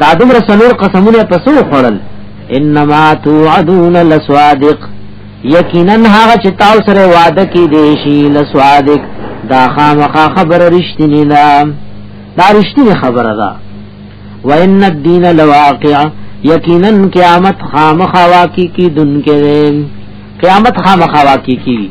دا دومره سلور قسمونه په سو خړل انما توعدون لسوادق یقینا هغه چې تاسو سره وعده کې دي شي لسوادق دا خامخا خبر رښتینی ده دا رښتینی خبره ده وان الدین لواقع یقینا قیامت خامخا واقع کی دن کې قیامت خامخا واقع کی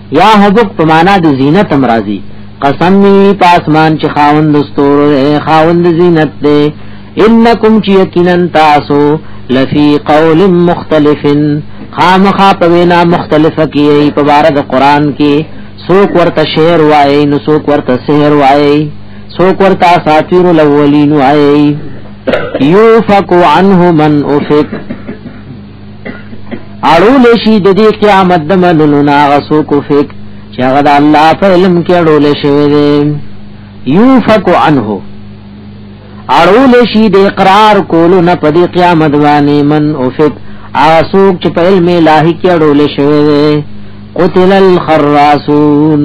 یا حبق په معنا د زینت هم راځي قسم می په اسمان چې خاوند ستورو دی خاوند زینت دی انکم چې یقینا تاسو لفی قول مختلف خامخا په وینا مختلفه کې په بار د قران کې سوک ورته شعر وایي نو سوک ورته سحر وایي سوک ورته ساتیر الاولین وایي یوفق عنه من افق اړول شي د دې قیامت د منلو نه غسو کو فک چې هغه د الله په علم کې اړول شوی دی یوفق عنه اړول شي د اقرار کولو نه په دې قیامت باندې من او فک آسوک چې په علم الهي کې اړول شوی دی قتل الخراسون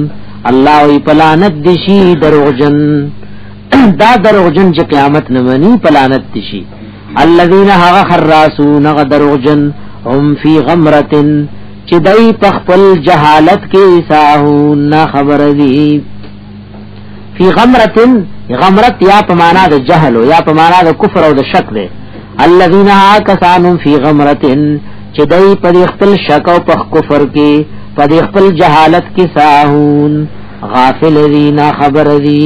الله وی پلانت دشي دروغجن دا دروغجن چې قیامت نه مني پلانت دشي الذين هغه خراسون غدروجن هم فی غمرتن چې دای په خپل جهالت کې ساهون نه خبر دي فی غمرتن غمرت یا په معنا د جهل یا په معنا د کفر او د شک دی الذين کسان فی غمرتن چې دای په خپل شک او په کفر کې په خپل جهالت کې ساهون غافل دي نه خبر دي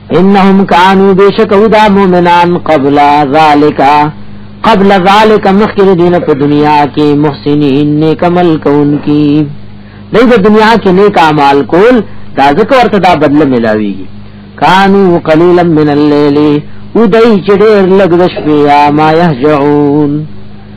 انهم كانوا بشكوا دا مؤمنان قبل ذلك قبل ذلك مخکې دینه په دنیا کې محسنین نیک عمل کوونکي دای په دنیا کې نیک اعمال کول دا ذکر ورته دا بدله ملاويږي کانو قليلا من الليل ودای چې ډېر لږ د شپې ما يهجعون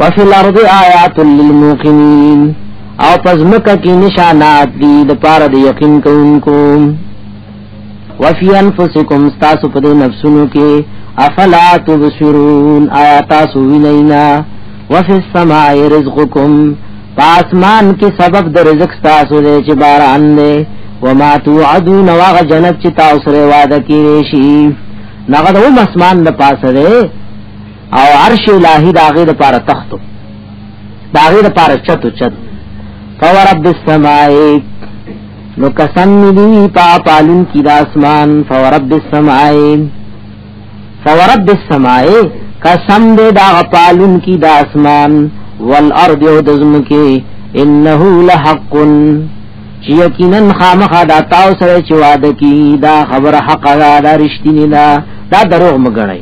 وفي الارض آیات للموقنین او پزمکه کې نشانات دي د پاره د یقین کوونکو وفي انفسکم تاسو په دې نفسونو کې افلا تبصرون آیا تاسو وینینا وفي السماء رزقکم پاسمان کې سبب د رزق تاسو دې چې باران دې وما توعدون واغ جنت چې تاسو سره وعده کړی شي نغد هم اسمان د پاسه دې او عرش الہی دا غیر پار تختو دا غیر پار چتو چت فورب السمائی نو قسم دی پا پالن کی دا اسمان فورب السمائی فورب السمائی قسم دے دا پالن کی دا اسمان والارض او دزم کی انه لحق چې یقینا خامخا دا تاسو سره چې وعده کی دا خبر حق دا رښتینی دا دا دروغ مګنئ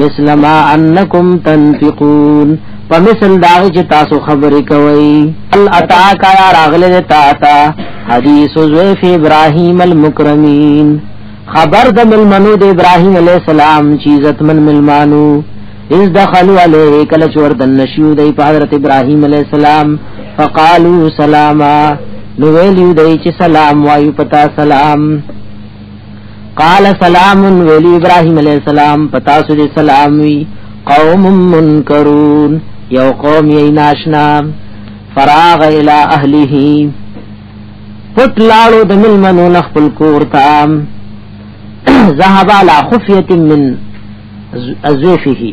مثل ما انکم تنفقون په مثل دا چې تاسو خبرې کوي ال اتا کا راغله تا تا حدیث زویف ابراهیم المکرمین خبر د ملمنو د ابراهیم علی السلام چې عزت من ملمانو اذ دخلوا علیه کله چور د نشو د حضرت ابراهیم علی السلام فقالوا سلاما نو ویلو دای چې سلام وایو پتا سلام قال سلام ویلی ابراهیم علیہ السلام پتا سو دې سلام وی قوم منکرون یو قوم یې ناشنا فراغ الی اهله پټ لاړو د ملمنو نخپل کور تام ذهب علی خفیه من ازوفه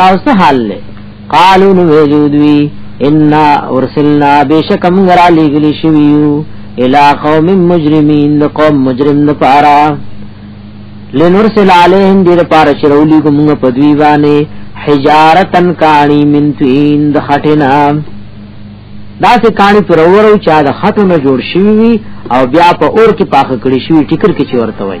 تاسو حال له قالو نو ویلودوی ان ارسلنا بشکم غرا لګلی شویو الى قوم مجرمین د قوم مجرم د پارا لنرسل علیهم دیر پارا چرولی کوم په دوی باندې حجارتن کانی من توین د خټنا دا سه کانی پر اورو چا د خټو نه جوړ شوی او بیا په اور کې پاخه کړی شوی ټیکر کې چورته وای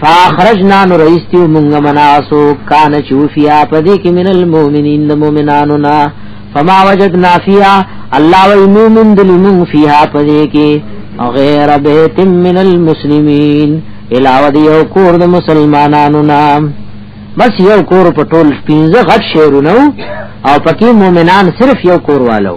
فاخرجنا نريستي مونږ مناسو کان چوفیا پدې کې من المؤمنین د مؤمنانو نا فما وجدنا فيها الله ويمومن دلمون فيها پدې کې غیر بیت من المسلمین علاوه دی یو کور د مسلمانانو نا بس یو کور په ټول پینځه غټ شهرونو او پکې مؤمنان صرف یو کور والو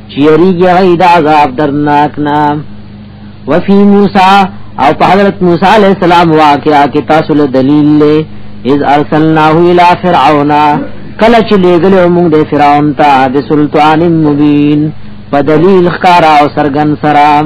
چیریږي هغه د عذاب درناک نه وفي موسی او په حضرت موسی علی السلام واقعا کې تاسو له دلیل له اذ ارسلناه الى فرعون کله چې لګل موږ د فرعون ته د سلطان مبین په دلیل خارا او سرغن سرام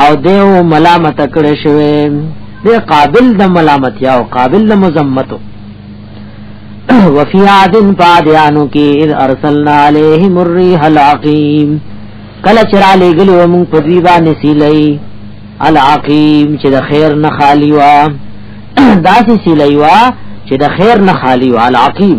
او دیو ملامت کړی شوی دی قابل د ملامت یا او قابل د مذمت وفي عاد فادیانو کی اذ ارسلنا علیهم الريح العقیم کله چرا لګلو موږ په دی باندې سیلای العقیم چې د خیر نه خالی وا داسې سیلای وا چې د خیر نه خالی وا العقیم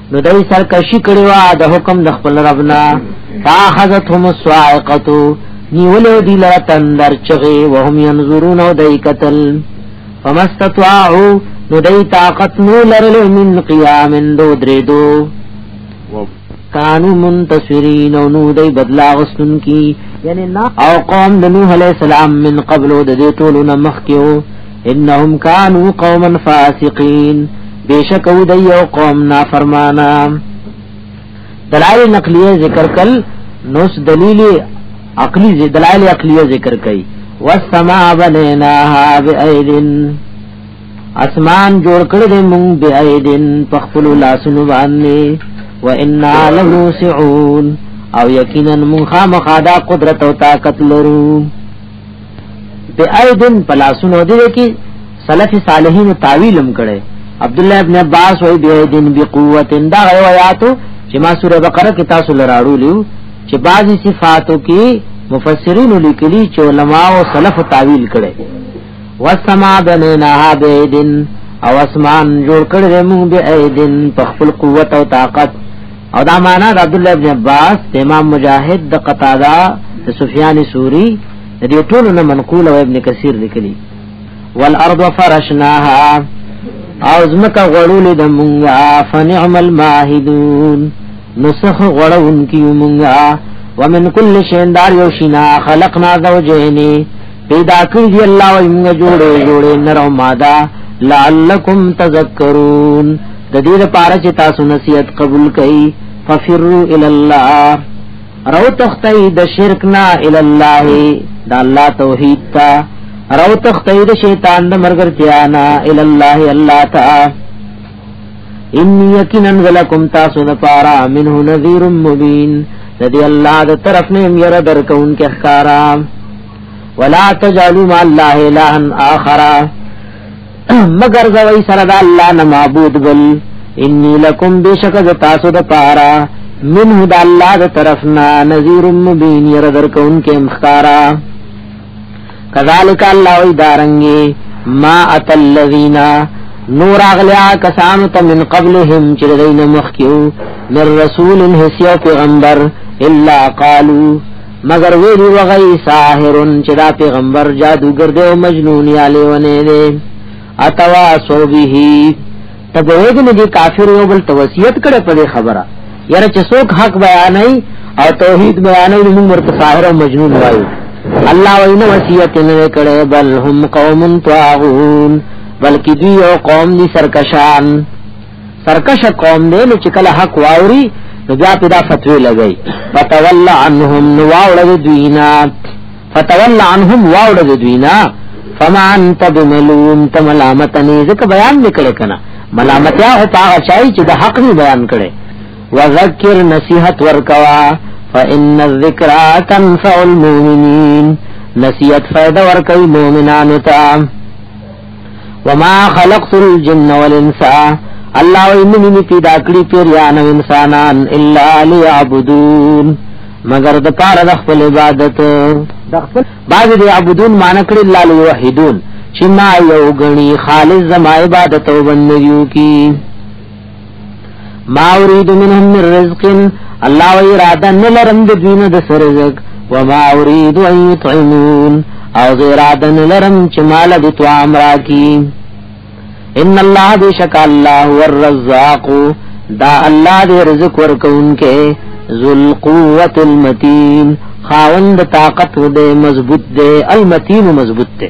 نو دای سرکشی کړي وا د حکم د خپل ربنا فاخذتهم الصاعقه نیولو دی لرا تندر چغي وهم ينظرون او دای قتل فمستطاعوا نو دای طاقت نو لرل من قیام دو درې دو کانو منتصرین او نو دای بدلا غسن کی یعنی او قوم د نوح علیہ السلام من قبل د دې ټولو نمخ کیو انهم كانوا قوما فاسقين بشک او دی یو قوم نافرمانا دلائل نقلیه ذکر کل نوس دلیل عقلی دلائل عقلیه ذکر کئی والسماء بنیناها بأیدن اسمان جوړ کړی دی مونږ به ایدن په خپل لاسونو باندې و انا لموسعون او یقینا مونږه مخادا قدرت او طاقت لرو به ايدن پلاسونو دي کې سلف صالحین تعویلم کړي عبد الله ابن عباس وای به ايدن بقوه دا روایتو چې ما سوره بقره کې تاسو لراړو لیو چې بعضی صفاتو کې مفسرین لیکلي چې علما او سلف تعویل کړي والسما بنيناها بيدن او اسمان جوړ کړی موږ به ايدن په خپل قوت او طاقت او دا معنا د عبد الله ابن عباس د امام مجاهد د قتاده د سفیان سوری د دې ټولو نه منقول او ابن کثیر لیکلی والارض فرشناها او زمکه غړولې د مونږه فنعم الماهدون نسخ غړون کی مونږه ومن کل شین دار یو شینا خلقنا زوجین پیدا کړی دی الله او موږ جوړې جوړې نرو ماده لعلکم تذکرون د دې لپاره چې تاسو نصیحت قبول کړئ ففروا الى الله رو تختی د شرک نه الى الله د الله توحید تا رو تختی د شیطان د مرګرتیا نه الى الله الله تعالی ان یقینا ولکم تاسو د پارا منه نذیر مبین د دې الله د طرف نه یې را درکون کې ښکارا ولا تجعلوا مع الله الها اخر مگر زوی سره د الله نه معبود بل انی لکم بشک د تاسو د پارا منه د الله د طرفنا نذیر مبین ير درکون کې مختارا کذالک الله وی دارنګي ما اتل الذین نور اغلیا کسان ته من قبلهم چې دین مخکیو من رسول هسیو پیغمبر الا قالو مگر ویلی وغی ساحرن چې دا پیغمبر جادوګر دی او مجنون یا لیونه دی اتوا سو به تبویګ نه دی کافر یو بل توصیت کړي په خبره یاره چې څوک حق بیانای او توحید بیانای نو موږ ورته ساحر او مجنون وایو الله وینا وصیت نه کړي بل هم قوم طاغون بلکې دی یو قوم دي سرکشان سرکش قوم دی نو چې کله حق واوري نو بیا په دا فتوی لګي فتول عنهم نو واوړه دوینا فتول عنهم واوړه دوینا فما انت بملوم ته ملامت نه ځکه بیان نکړه کنه ملامت یا هو پاغه چای چې د حق نه بیان کړي وذکر نصیحت ورکوا فان الذکرا تنفع المؤمنین نصیحت فائدہ ورکوي مؤمنانو ته وما خلقت الجن والانس الله ویني می پیدا کړی پیران او انسانان الا ليعبدون مگر د پاره د خپل عبادت د خپل بعض دی عبدون معنی کړی الله ليوحدون چې ما یو غني خالص زما عبادت او بندګیو کی ما اريد منهم من رزق الله و اراده نلرم د دین د سرزق وما اريد ان يطعمون او اراده نلرم چې مال د طعام راکی ان الله بشک الله هو الرزاق دا الله دې رزق ورکونکې ذل قوت المتين خاوند طاقت دې مضبوط دې المتين مضبوط دې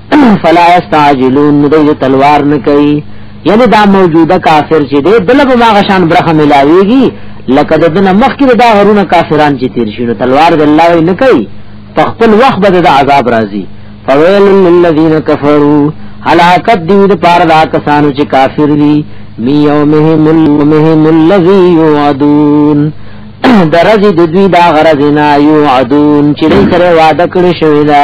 فلا استعجلون دوی تلوار نه کوي یعنی دا موجوده کافر چې دی دله به ماغه شان برخه ملاويږي لکه د دنه مخکې دا غرونه کافران چې تیر شي نو تلوار د الله نه کوي په خپل وخت به د عذاب راځي فویل للذین کفروا هلاکت دی د پاره دا کسانو چې کافر دي می یومهم المهم الذی یعدون درجه د دوی دا غرض نه یعدون چې سره وعده کړی شوی دا